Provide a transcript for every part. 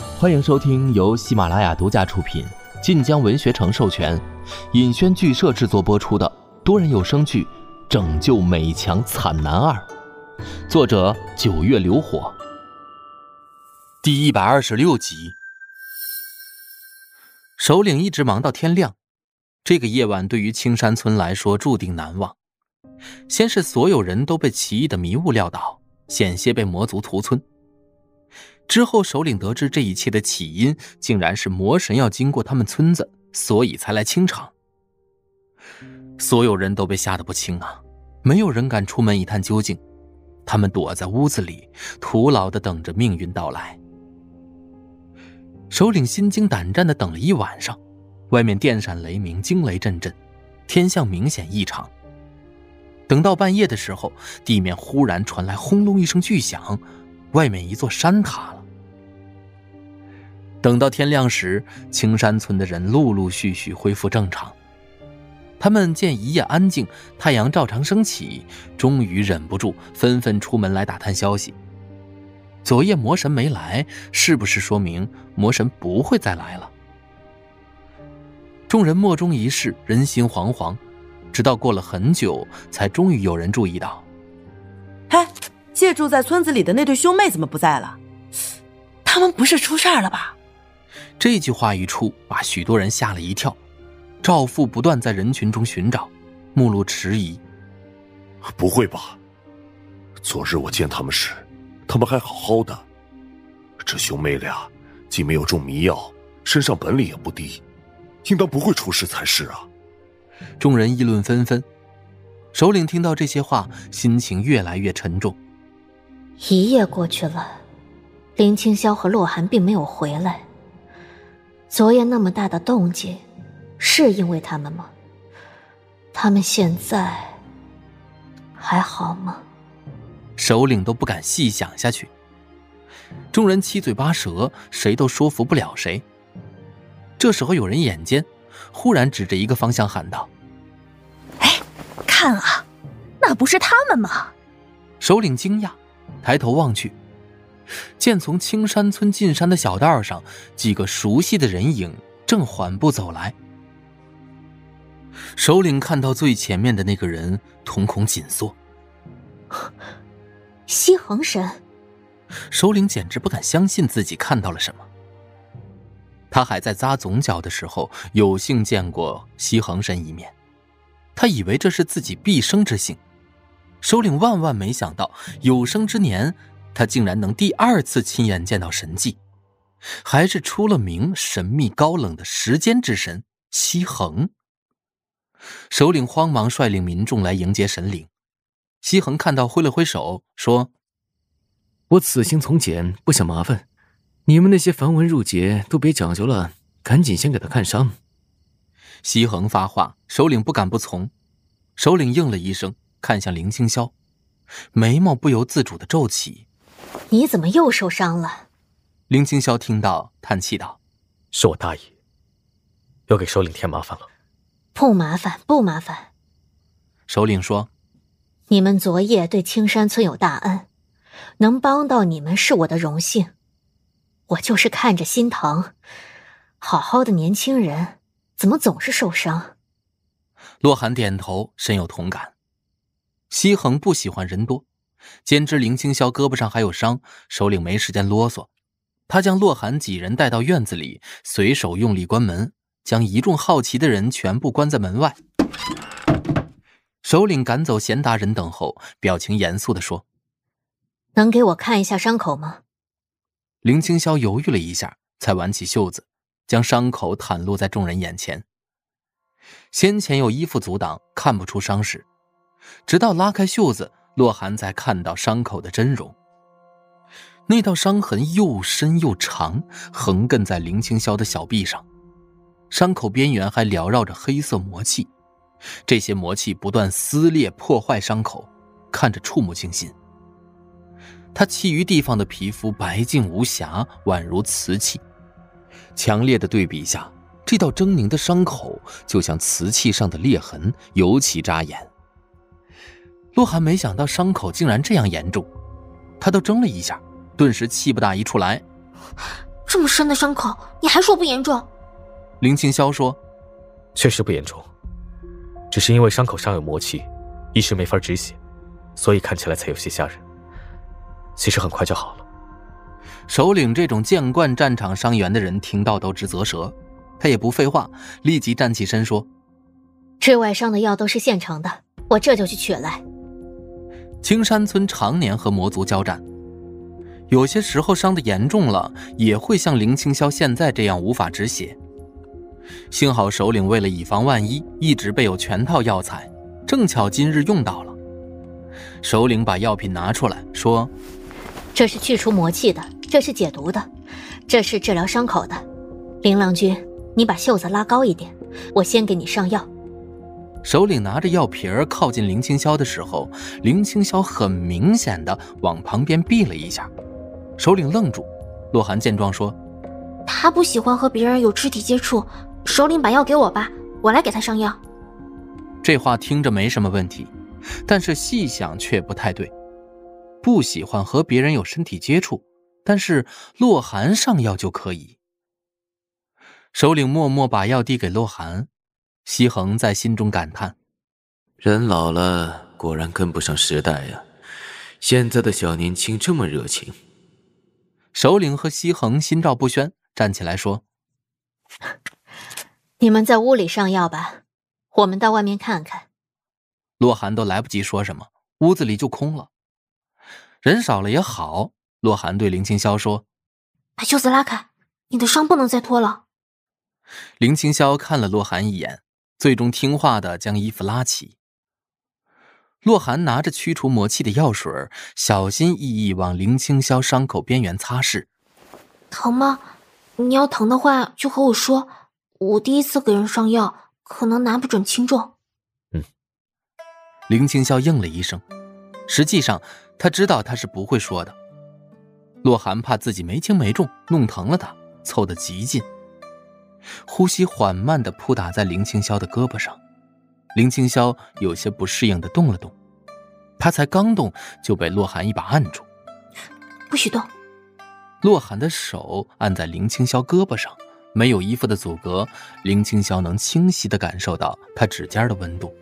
欢迎收听由喜马拉雅独家出品、晋江文学城授权、尹轩剧社制作播出的多人有声剧《拯救美强惨男二》，作者九月流火，第一百二十六集。首领一直忙到天亮，这个夜晚对于青山村来说注定难忘。先是所有人都被奇异的迷雾撂倒，险些被魔族屠村。之后，首领得知这一切的起因，竟然是魔神要经过他们村子，所以才来清场。所有人都被吓得不轻啊，没有人敢出门一探究竟，他们躲在屋子里，徒劳的等着命运到来。首领心惊胆战的等了一晚上，外面电闪雷鸣，惊雷阵阵，天象明显异常。等到半夜的时候，地面忽然传来轰隆一声巨响，外面一座山塌了。等到天亮时，青山村的人陆陆续续恢复正常。他们见一夜安静，太阳照常升起，终于忍不住，纷纷出门来打探消息。昨夜魔神没来，是不是说明魔神不会再来了？众人莫衷一是，人心惶惶，直到过了很久，才终于有人注意到：“哎，借住在村子里的那对兄妹怎么不在了？他们不是出事了吧？”这句话一出，把许多人吓了一跳。赵父不断在人群中寻找，目露迟疑：“不会吧？昨日我见他们时，他们还好好的。这兄妹俩既没有中迷药，身上本领也不低，应当不会出事才是啊！”众人议论纷纷。首领听到这些话，心情越来越沉重。一夜过去了，林清霄和洛寒并没有回来。昨夜那么大的动静，是因为他们吗？他们现在还好吗？首领都不敢细想下去。众人七嘴八舌，谁都说服不了谁。这时候，有人眼尖，忽然指着一个方向喊道：“哎，看啊，那不是他们吗？”首领惊讶，抬头望去。见从青山村进山的小道上，几个熟悉的人影正缓步走来。首领看到最前面的那个人，瞳孔紧缩。西恒神，首领简直不敢相信自己看到了什么。他还在扎总角的时候，有幸见过西恒神一面，他以为这是自己毕生之幸。首领万万没想到，有生之年。他竟然能第二次亲眼见到神迹，还是出了名神秘高冷的时间之神西恒。首领慌忙率领民众来迎接神灵。西恒看到，挥了挥手说：“我此行从简，不想麻烦，你们那些繁文缛节都别讲究了，赶紧先给他看伤。”西恒发话，首领不敢不从。首领应了一声，看向林青霄，眉毛不由自主的皱起。你怎么又受伤了？林青霄听到，叹气道：“是我大意，又给首领添麻烦了。”“不麻烦，不麻烦。”首领说：“你们昨夜对青山村有大恩，能帮到你们是我的荣幸。我就是看着心疼，好好的年轻人怎么总是受伤？”洛寒点头，深有同感。西恒不喜欢人多。兼知林青霄胳膊上还有伤，首领没时间啰嗦，他将洛寒几人带到院子里，随手用力关门，将一众好奇的人全部关在门外。首领赶走闲达人等后，表情严肃地说：“能给我看一下伤口吗？”林青霄犹豫了一下，才挽起袖子，将伤口袒露在众人眼前。先前有衣服阻挡，看不出伤势，直到拉开袖子。洛寒才看到伤口的真容，那道伤痕又深又长，横亘在林青霄的小臂上，伤口边缘还缭绕着黑色魔气，这些魔气不断撕裂破坏伤口，看着触目惊心。他其余地方的皮肤白净无瑕，宛如瓷器，强烈的对比下，这道狰狞的伤口就像瓷器上的裂痕，尤其扎眼。洛寒没想到伤口竟然这样严重，他都怔了一下，顿时气不打一处来：“这么深的伤口，你还说不严重？林清霄说：“确实不严重，只是因为伤口上有魔气，一时没法止血，所以看起来才有些吓人。其实很快就好了。”首领这种见惯战场伤员的人听到都直啧舌，他也不废话，立即站起身说：“治外伤的药都是现成的，我这就去取来。”青山村常年和魔族交战。有些时候伤得严重了，也会像林青霄现在这样无法止血。幸好首领为了以防万一，一直备有全套药材，正巧今日用到了。首领把药品拿出来说：“这是去除魔气的，这是解毒的，这是治疗伤口的。林郎君，你把袖子拉高一点，我先给你上药。”首领拿着药瓶儿靠近林青霄的时候，林青霄很明显的往旁边避了一下。首领愣住，洛寒见状说：“他不喜欢和别人有肢体接触，首领把药给我吧，我来给他上药。”这话听着没什么问题，但是细想却不太对。不喜欢和别人有身体接触，但是洛寒上药就可以。首领默默把药递给洛寒，西恒在心中感叹：“人老了，果然跟不上时代呀！现在的小年轻这么热情。”首领和西恒心照不宣，站起来说：“你们在屋里上药吧，我们到外面看看。”洛寒都来不及说什么，屋子里就空了。人少了也好，洛寒对林青霄说：“把袖子拉开，你的伤不能再脱了。”林青霄看了洛寒一眼，最终听话的将衣服拉起。洛寒拿着驱除魔气的药水，小心翼翼往林青霄伤口边缘擦拭。疼吗？你要疼的话就和我说。我第一次给人上药，可能拿不准轻重。嗯。林青霄应了一声。实际上，他知道他是不会说的。洛寒怕自己没轻没重弄疼了他，凑得极近，呼吸缓慢地扑打在林青霄的胳膊上。林青霄有些不适应的动了动，他才刚动就被洛寒一把按住，不许动。洛寒的手按在林青霄胳膊上，没有衣服的阻隔，林青霄能清晰的感受到他指尖的温度。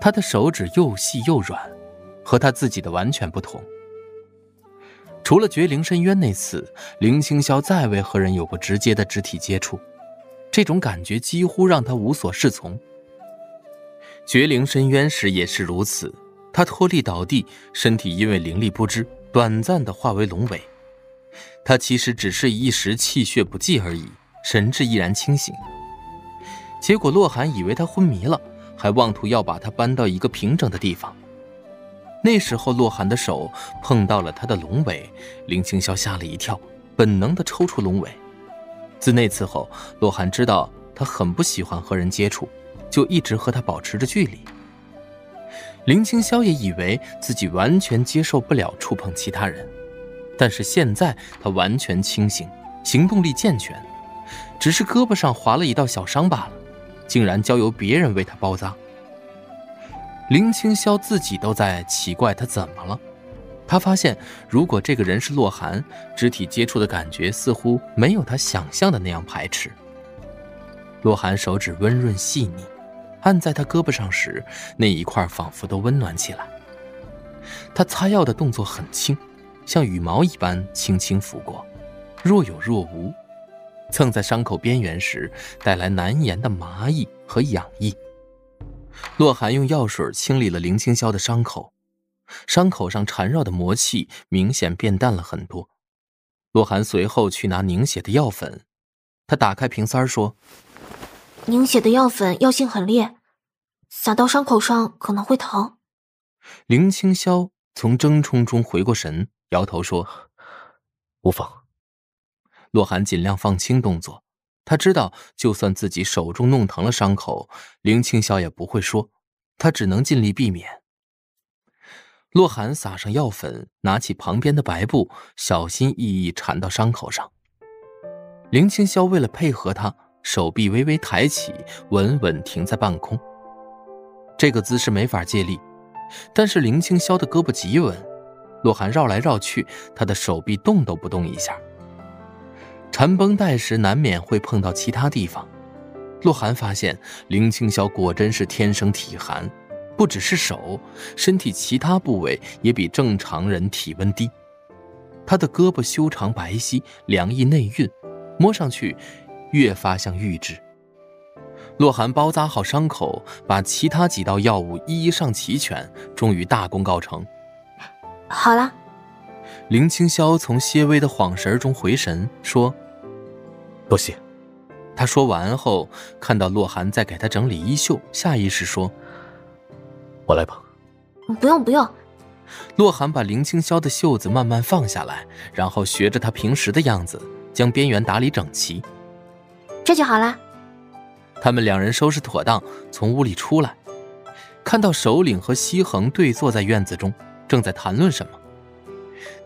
他的手指又细又软，和他自己的完全不同。除了绝灵深渊那次，林青霄再未和人有过直接的肢体接触，这种感觉几乎让他无所适从。绝灵深渊时也是如此，他脱力倒地，身体因为灵力不支，短暂的化为龙尾。他其实只是一时气血不济而已，神志依然清醒。结果洛寒以为他昏迷了，还妄图要把他搬到一个平整的地方。那时候洛寒的手碰到了他的龙尾，林青霄吓了一跳，本能的抽出龙尾。自那次后，洛寒知道他很不喜欢和人接触。就一直和他保持着距离。林青霄也以为自己完全接受不了触碰其他人，但是现在他完全清醒，行动力健全，只是胳膊上划了一道小伤罢了，竟然交由别人为他包扎。林青霄自己都在奇怪他怎么了，他发现如果这个人是洛寒，肢体接触的感觉似乎没有他想象的那样排斥。洛寒手指温润细腻。按在他胳膊上时，那一块仿佛都温暖起来。他擦药的动作很轻，像羽毛一般轻轻拂过，若有若无。蹭在伤口边缘时，带来难言的麻意和痒意。洛寒用药水清理了林青霄的伤口，伤口上缠绕的魔气明显变淡了很多。洛寒随后去拿凝血的药粉，他打开瓶塞说。凝血的药粉药性很烈，撒到伤口上可能会疼。林清霄从争冲中回过神，摇头说：“无妨。”洛寒尽量放轻动作，他知道就算自己手中弄疼了伤口，林清霄也不会说，他只能尽力避免。洛寒撒上药粉，拿起旁边的白布，小心翼翼缠到伤口上。林青霄为了配合他。手臂微微抬起，稳稳停在半空。这个姿势没法借力，但是林青霄的胳膊极稳。洛寒绕来绕去，他的手臂动都不动一下。缠绷带时难免会碰到其他地方。洛寒发现林青霄果真是天生体寒，不只是手，身体其他部位也比正常人体温低。他的胳膊修长白皙，凉意内蕴，摸上去越发像玉质。洛寒包扎好伤口，把其他几道药物一一上齐全，终于大功告成。好了。林清霄从些微的恍神中回神，说：“多谢。”他说完后，看到洛寒在给他整理衣袖，下意识说：“我来吧。”“不用不用。”洛寒把林青霄的袖子慢慢放下来，然后学着他平时的样子，将边缘打理整齐。这就好了。他们两人收拾妥当，从屋里出来，看到首领和西恒对坐在院子中，正在谈论什么。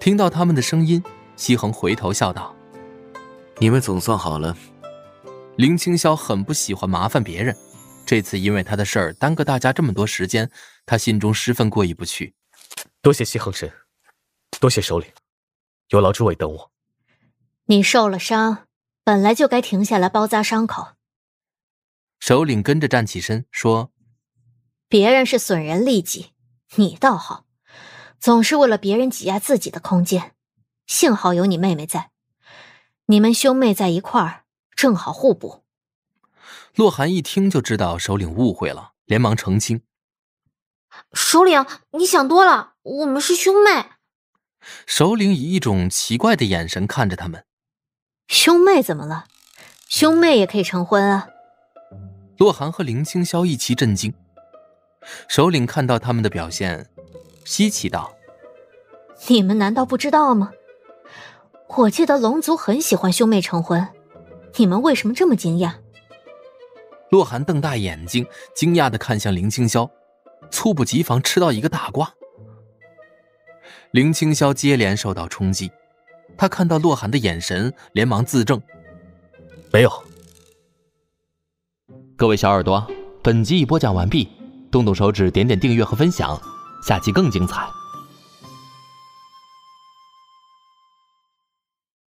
听到他们的声音，西恒回头笑道：“你们总算好了。”林青霄很不喜欢麻烦别人，这次因为他的事儿耽搁大家这么多时间，他心中十分过意不去。多谢西恒神，多谢首领，有劳诸位等我。你受了伤，本来就该停下来包扎伤口。首领跟着站起身说：“别人是损人利己，你倒好。”总是为了别人挤压自己的空间，幸好有你妹妹在，你们兄妹在一块儿正好互补。洛寒一听就知道首领误会了，连忙澄清：“首领，你想多了，我们是兄妹。”首领以一种奇怪的眼神看着他们：“兄妹怎么了？兄妹也可以成婚啊！”洛寒和林青霄一齐震惊，首领看到他们的表现。稀奇道：“你们难道不知道吗？我记得龙族很喜欢兄妹成婚，你们为什么这么惊讶？”洛寒瞪大眼睛，惊讶的看向林青霄，猝不及防吃到一个大瓜。林青霄接连受到冲击，他看到洛寒的眼神，连忙自证：“没有。”各位小耳朵，本集已播讲完毕，动动手指，点点订阅和分享。下期更精彩。